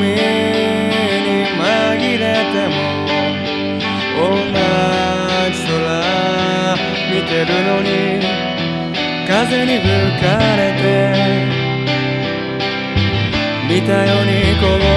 に紛れても同じ空見てるのに風に吹かれて見たようにこぼ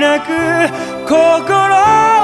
なく心